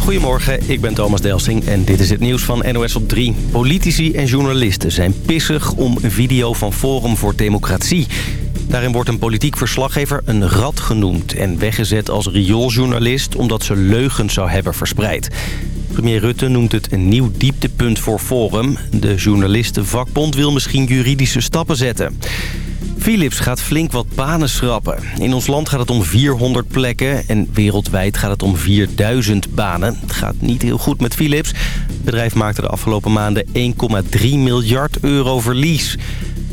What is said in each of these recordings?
Goedemorgen, ik ben Thomas Delsing en dit is het nieuws van NOS op 3. Politici en journalisten zijn pissig om een video van Forum voor Democratie. Daarin wordt een politiek verslaggever een rat genoemd... en weggezet als riooljournalist omdat ze leugens zou hebben verspreid. Premier Rutte noemt het een nieuw dieptepunt voor Forum. De journalistenvakbond wil misschien juridische stappen zetten. Philips gaat flink wat banen schrappen. In ons land gaat het om 400 plekken en wereldwijd gaat het om 4000 banen. Het gaat niet heel goed met Philips. Het bedrijf maakte de afgelopen maanden 1,3 miljard euro verlies.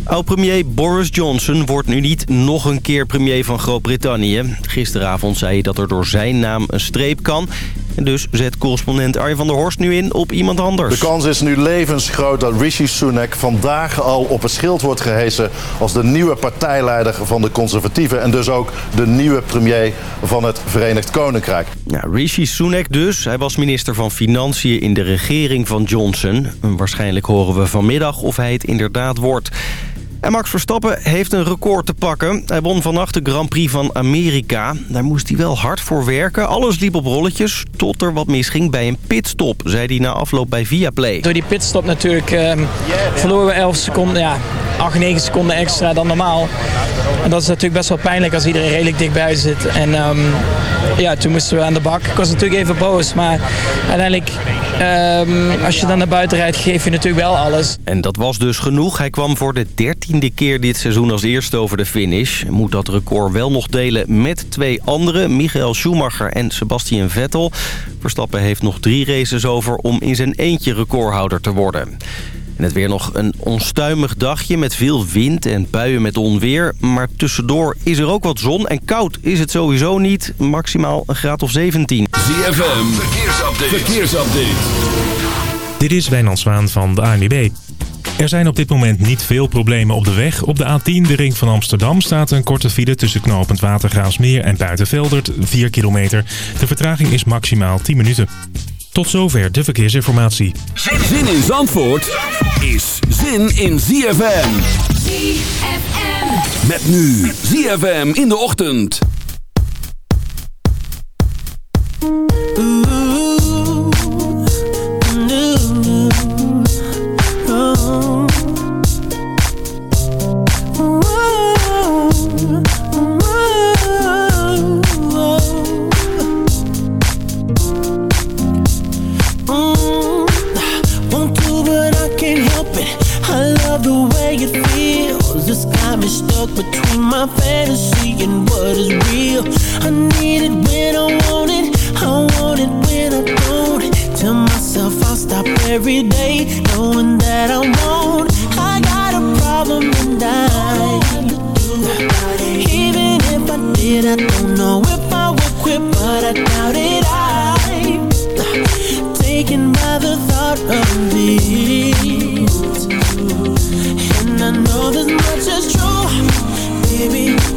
Oud-premier Boris Johnson wordt nu niet nog een keer premier van Groot-Brittannië. Gisteravond zei hij dat er door zijn naam een streep kan. En dus zet correspondent Arjen van der Horst nu in op iemand anders. De kans is nu levensgroot dat Rishi Sunak vandaag al op het schild wordt gehesen... als de nieuwe partijleider van de conservatieven... en dus ook de nieuwe premier van het Verenigd Koninkrijk. Ja, Rishi Sunak dus. Hij was minister van Financiën in de regering van Johnson. Waarschijnlijk horen we vanmiddag of hij het inderdaad wordt. En Max Verstappen heeft een record te pakken. Hij won vannacht de Grand Prix van Amerika. Daar moest hij wel hard voor werken. Alles liep op rolletjes, tot er wat misging bij een pitstop, zei hij na afloop bij Viaplay. Door die pitstop natuurlijk um, verloren we 11 seconden, ja, 8, 9 seconden extra dan normaal. En dat is natuurlijk best wel pijnlijk als iedereen redelijk dichtbij zit. En um, ja, toen moesten we aan de bak. Ik was natuurlijk even boos, maar uiteindelijk um, als je dan naar buiten rijdt geef je natuurlijk wel alles. En dat was dus genoeg. Hij kwam voor de dertiende keer dit seizoen als eerste over de finish. Moet dat record wel nog delen met twee anderen, Michael Schumacher en Sebastian Vettel. Verstappen heeft nog drie races over om in zijn eentje recordhouder te worden. En het weer nog een onstuimig dagje met veel wind en buien met onweer. Maar tussendoor is er ook wat zon en koud is het sowieso niet. Maximaal een graad of 17. ZFM, verkeersupdate. verkeersupdate. Dit is Wijnand Zwaan van de ANWB. Er zijn op dit moment niet veel problemen op de weg. Op de A10, de ring van Amsterdam, staat een korte file tussen knooppunt Watergraafsmeer en Buitenveldert, 4 kilometer. De vertraging is maximaal 10 minuten. Tot zover de verkeersinformatie. Zin in Zandvoort is zin in ZFM. ZFM. Met nu ZFM in de ochtend. Every day, knowing that I won't. I got a problem and I, even if I did, I don't know if I would quit, but I doubt it. I'm taken by the thought of this, and I know this much is true baby,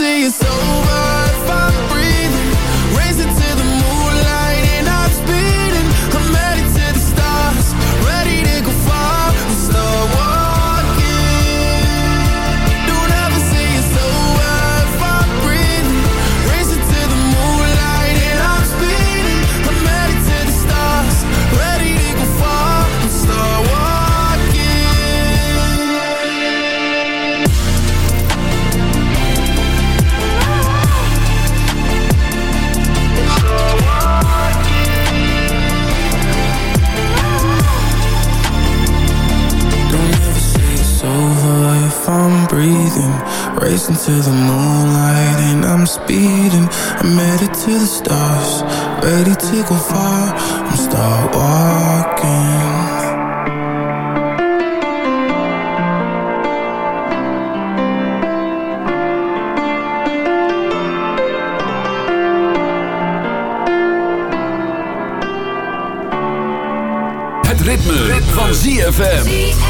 say it's over. breathing Racing to the moonlight and I'm speeding I'm headed to the stars Ready to go far I'm start walking Het ritme, ritme. van ZFM.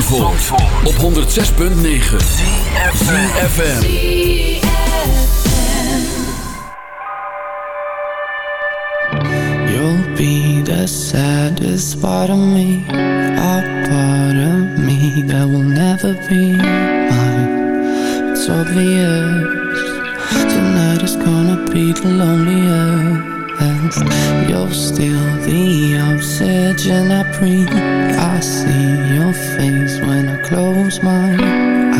Zandvoort, Zandvoort. op 106.9 FM You'll be the saddest part of me A part of me that will never be mine. It's obvious Tonight is gonna be the loneliest. past You're still the obsession I bring. I see your face when I close my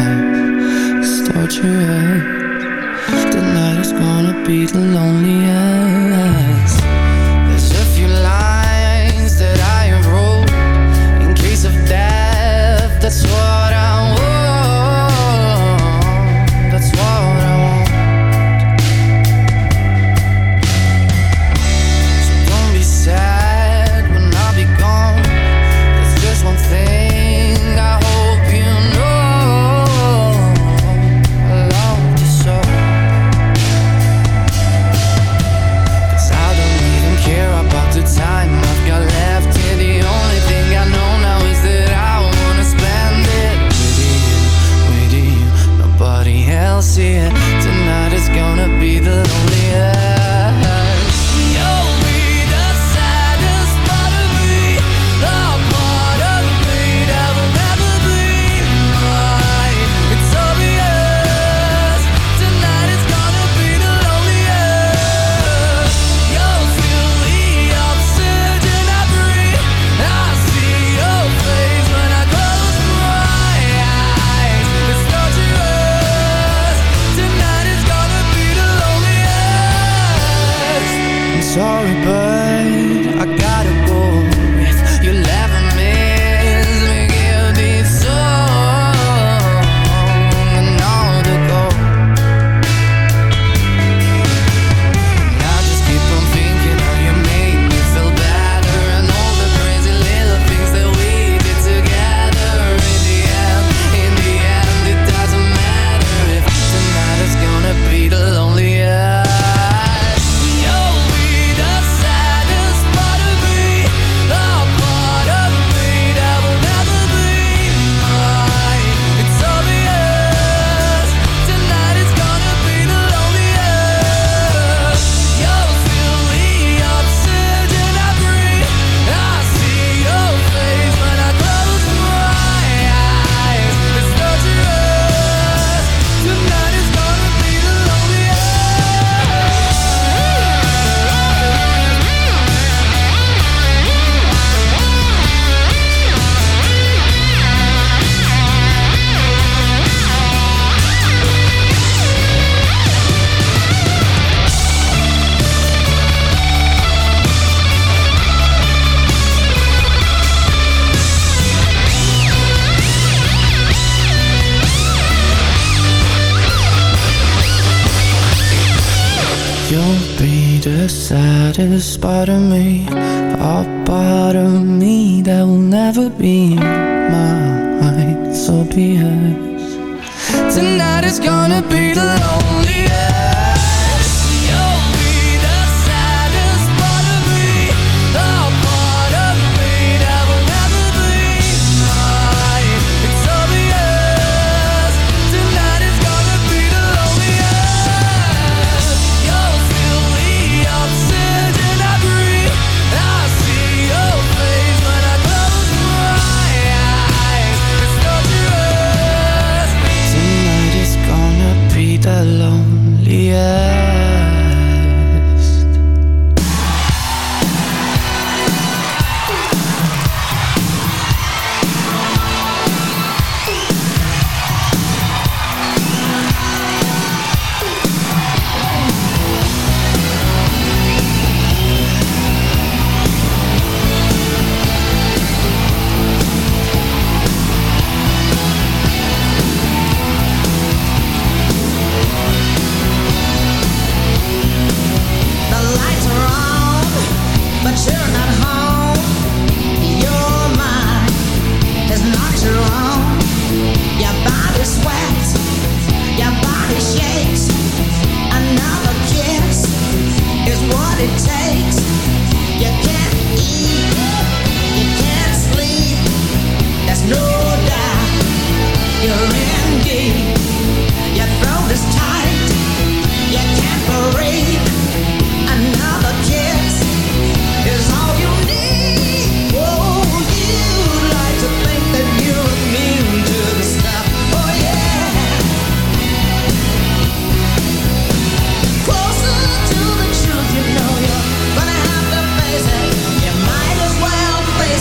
eyes. Start your head Tonight is gonna be the loneliest.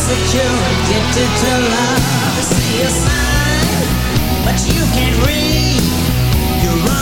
that you're addicted to love. I see a sign, but you can't read. You're wrong.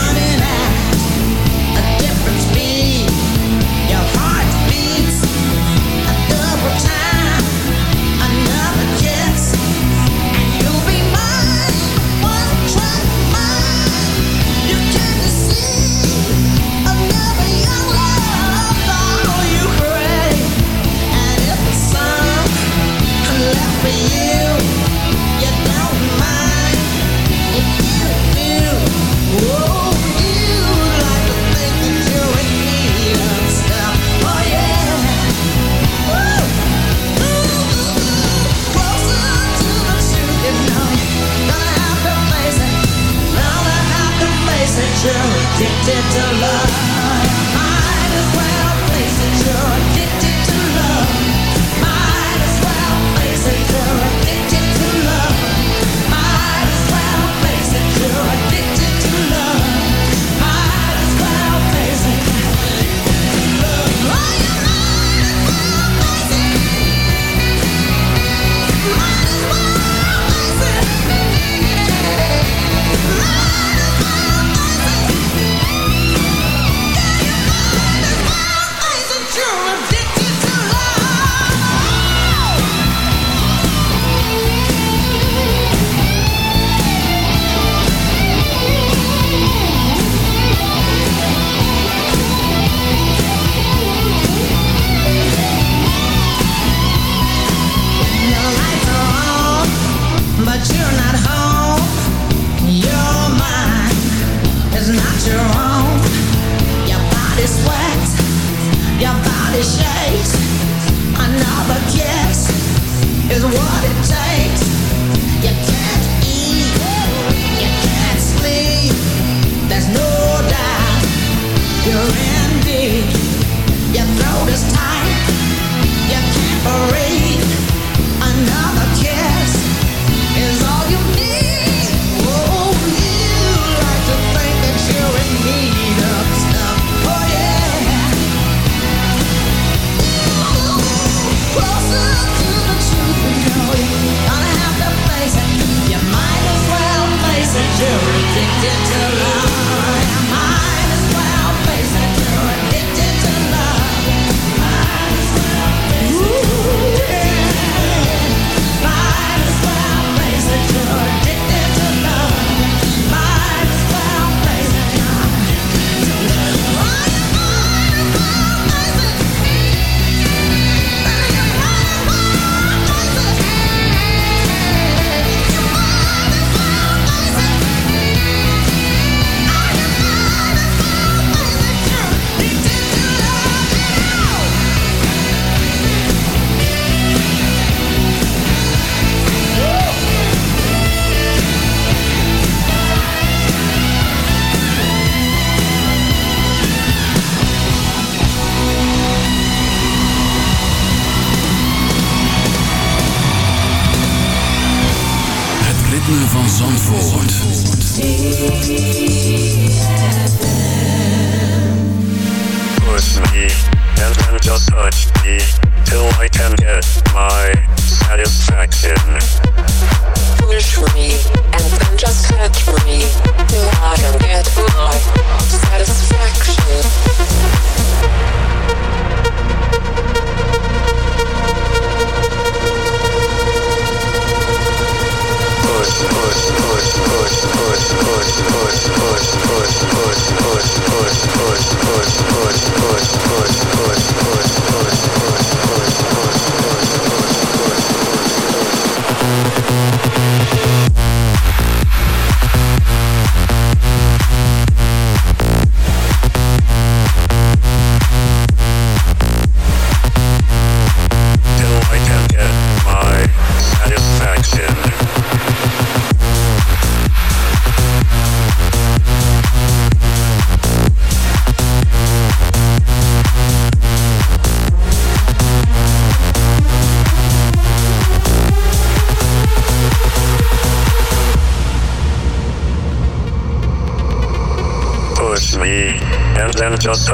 Your body sweats, your body shakes. Another kiss is what it takes. perspective.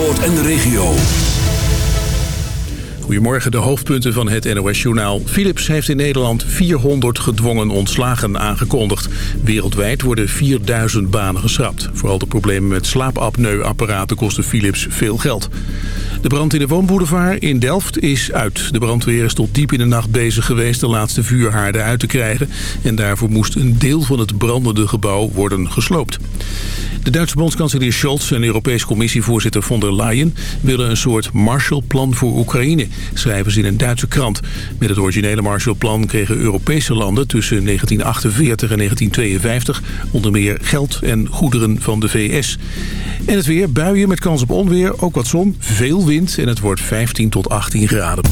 En de regio. Goedemorgen, de hoofdpunten van het NOS-journaal. Philips heeft in Nederland 400 gedwongen ontslagen aangekondigd. Wereldwijd worden 4000 banen geschrapt. Vooral de problemen met slaapapneuapparaten kosten Philips veel geld. De brand in de woonboulevard in Delft is uit. De brandweer is tot diep in de nacht bezig geweest de laatste vuurhaarden uit te krijgen. En daarvoor moest een deel van het brandende gebouw worden gesloopt. De Duitse bondskanselier Scholz en Europese commissievoorzitter von der Leyen... willen een soort Marshallplan voor Oekraïne, schrijven ze in een Duitse krant. Met het originele Marshallplan kregen Europese landen tussen 1948 en 1952... onder meer geld en goederen van de VS. En het weer, buien met kans op onweer, ook wat zon, veel wind... en het wordt 15 tot 18 graden.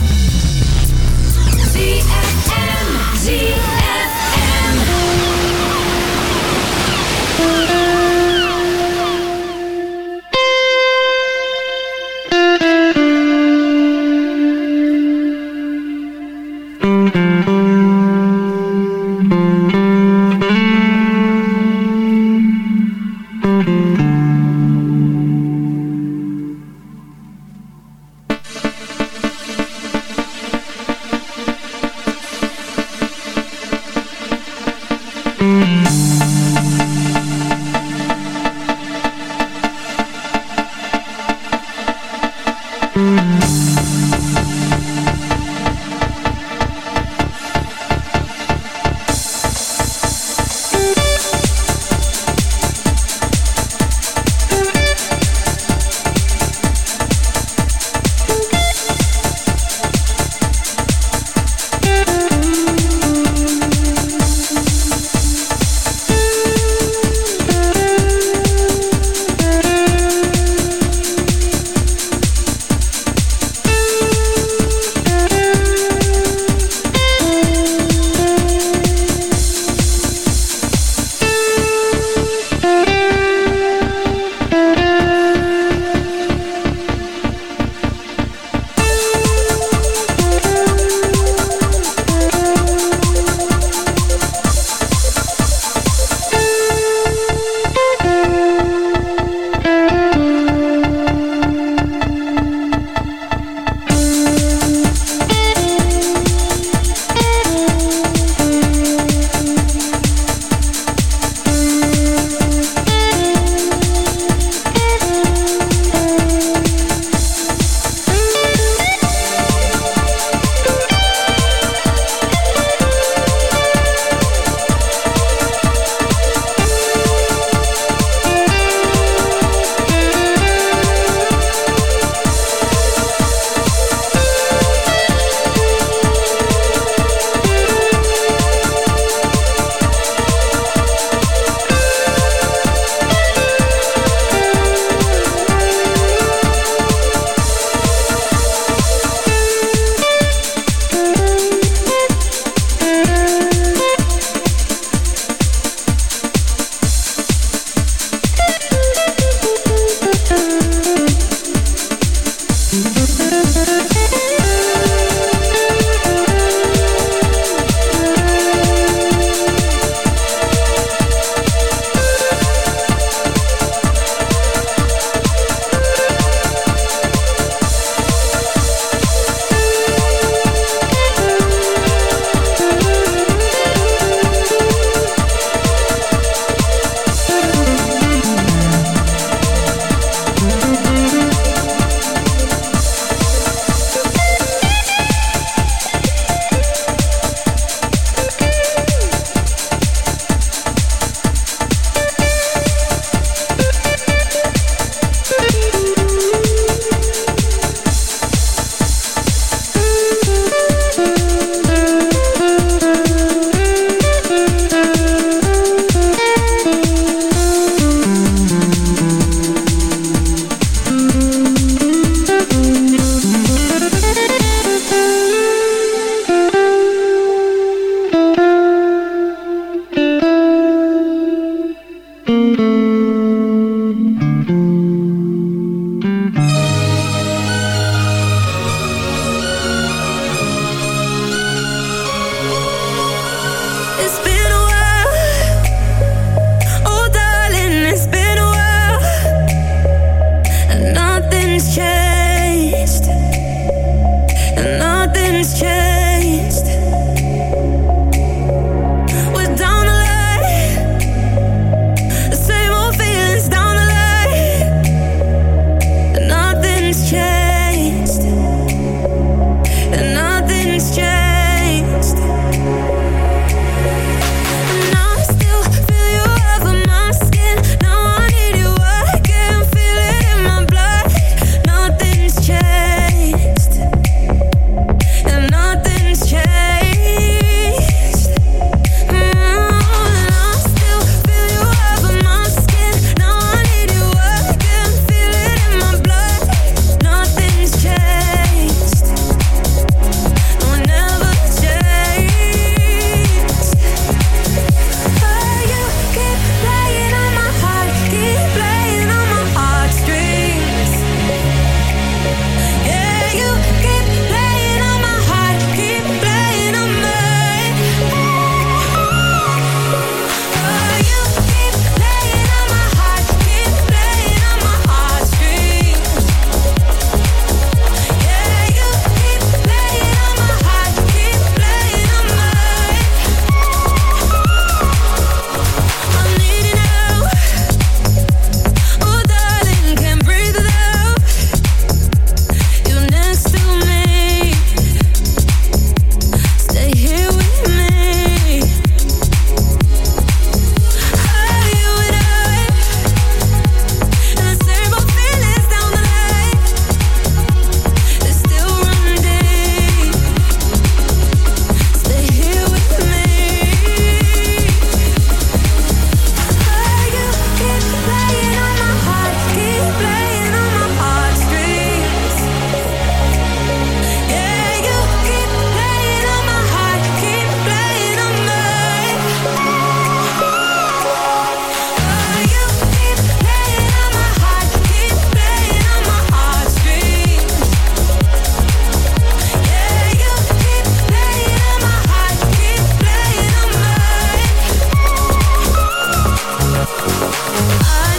I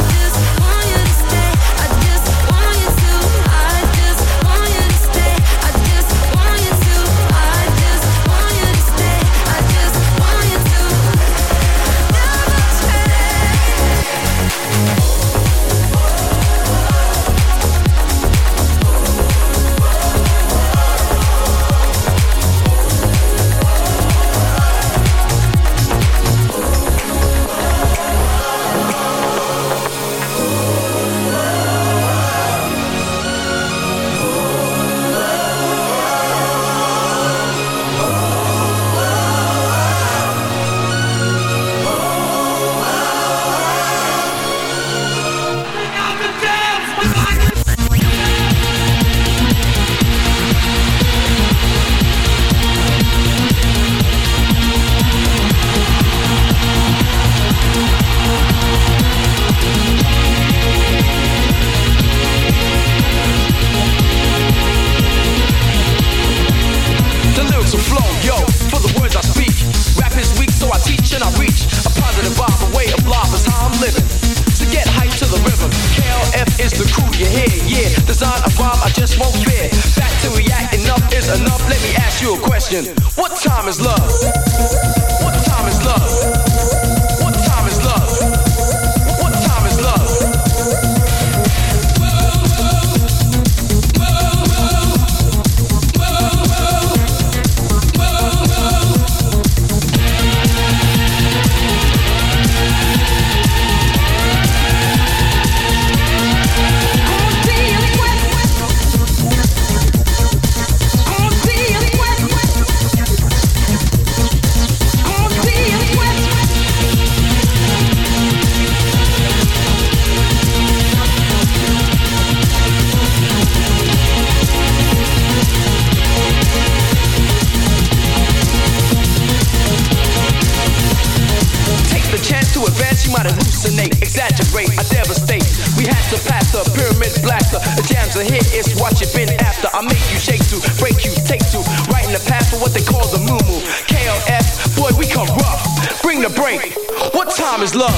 time is love?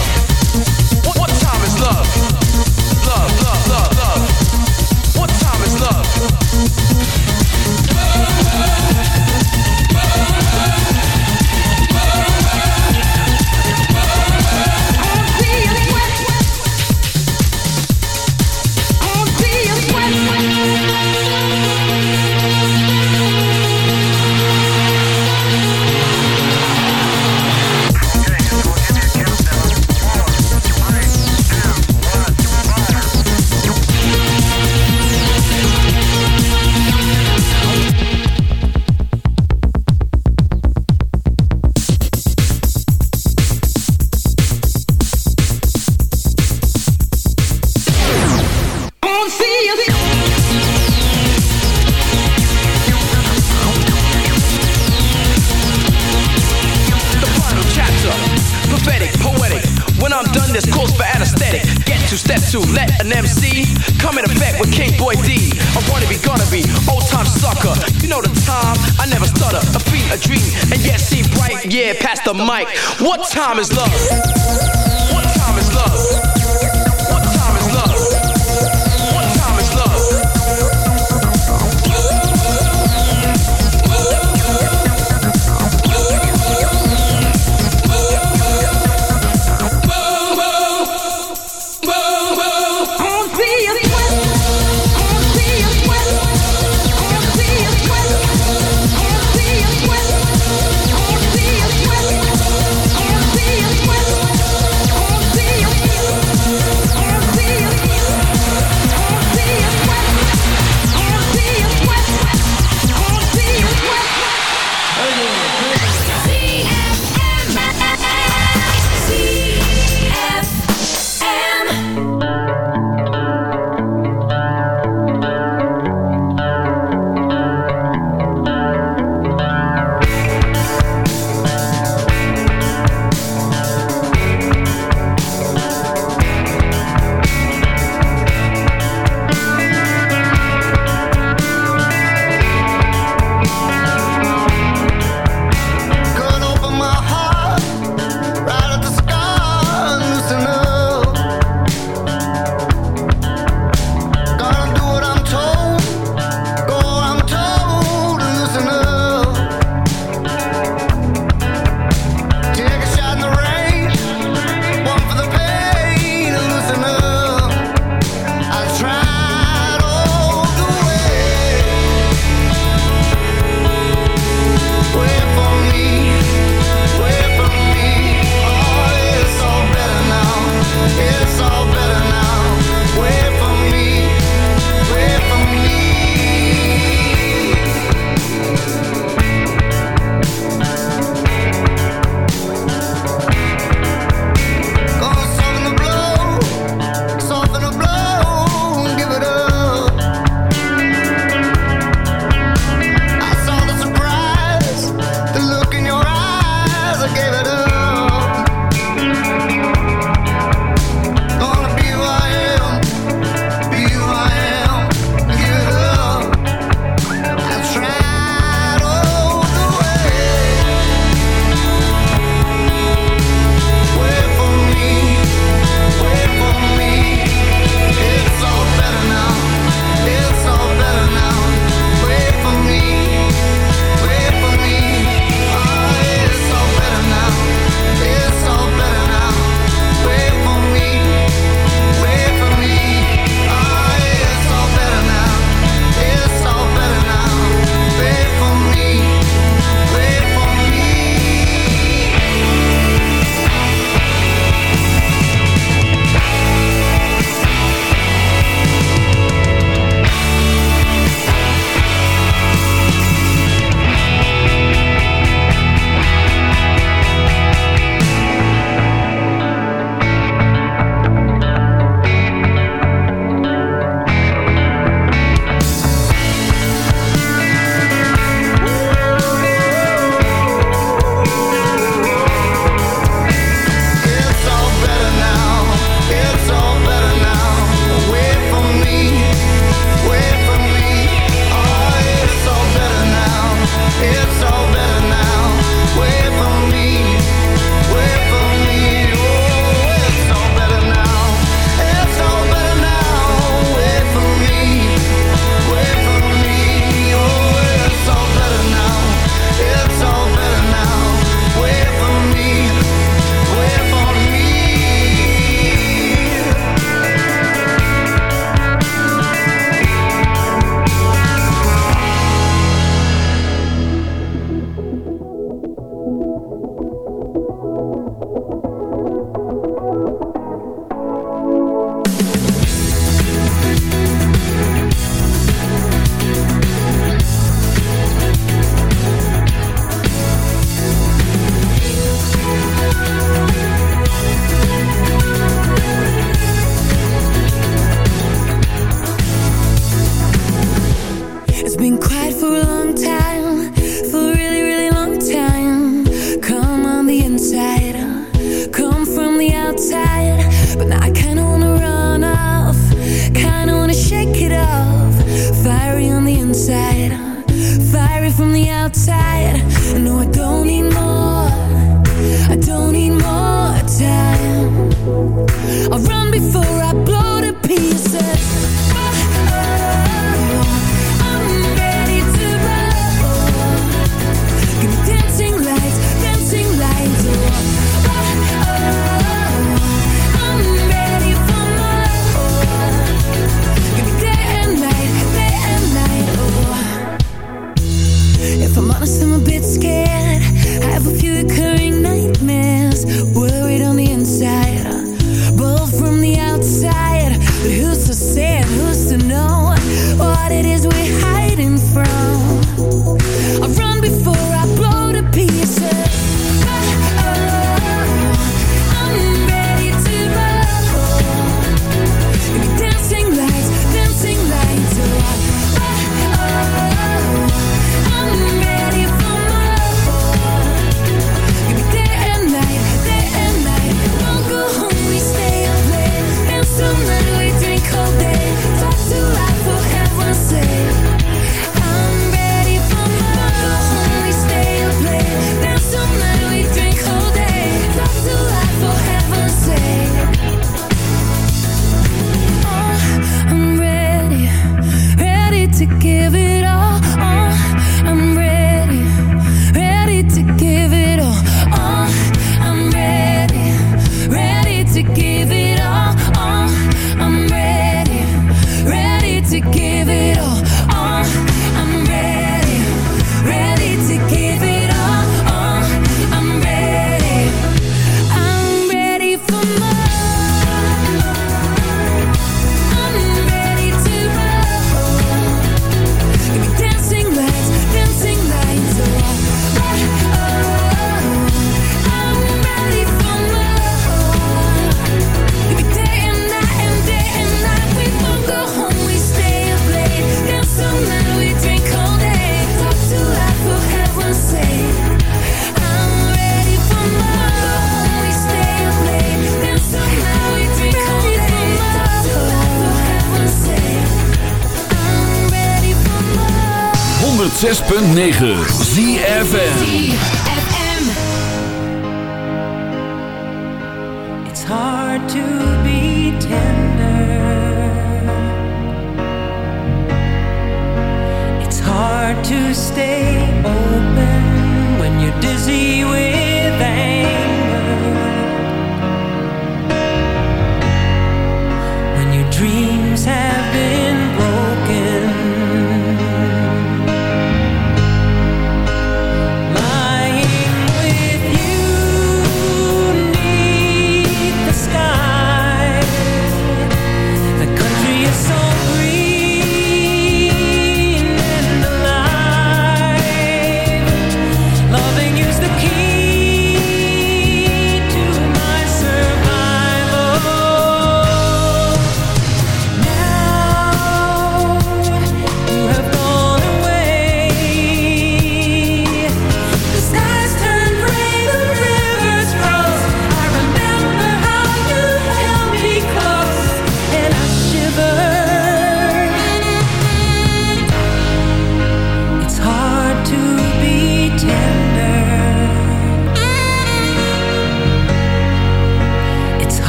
It's hard to be tender. It's hard to stay open When you're dizzy with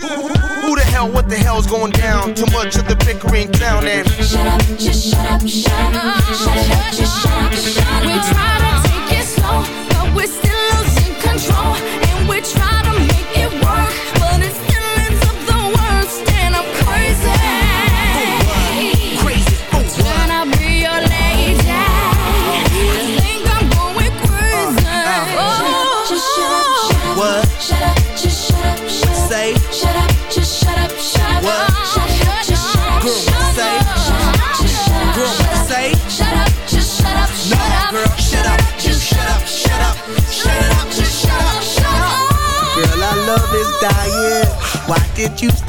who, the hell, what the hell's going down? Too much of the bickering, clowning. Shut up, just shut up, shut up, shut up, just shut up, shut up. We try to take it slow, but we're still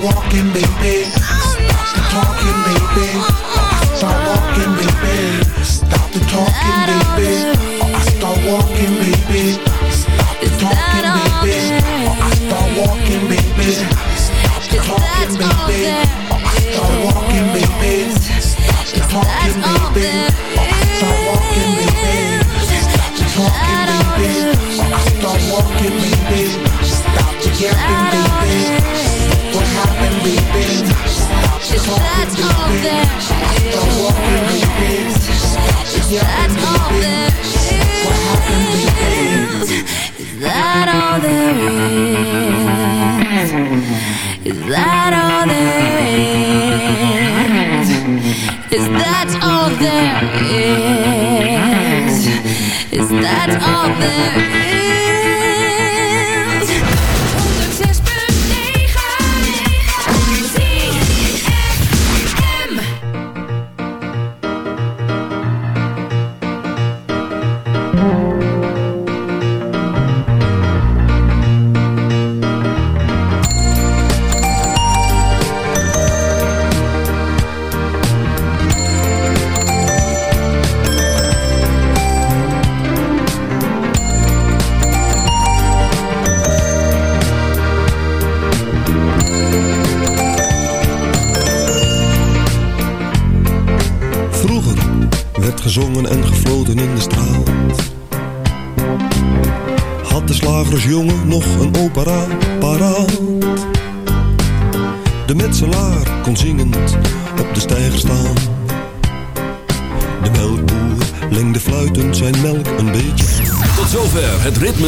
Walking, baby. Stop talking, baby. Start walking, baby. Stop the talking, baby. Start walking, baby. Stop the talking, baby. Start walking, baby. Stop the talking, baby. Start walking, baby. Stop the talking, baby. Start walking, baby. Stop the talking, baby. Start walking, baby. Stop the yapping, baby. What happened, baby? Stop the talking, baby. I start walking, baby. Stop the yapping, baby. What happened, baby? Is that all there is? Is that all there is? Is that all there is? Is that all there is?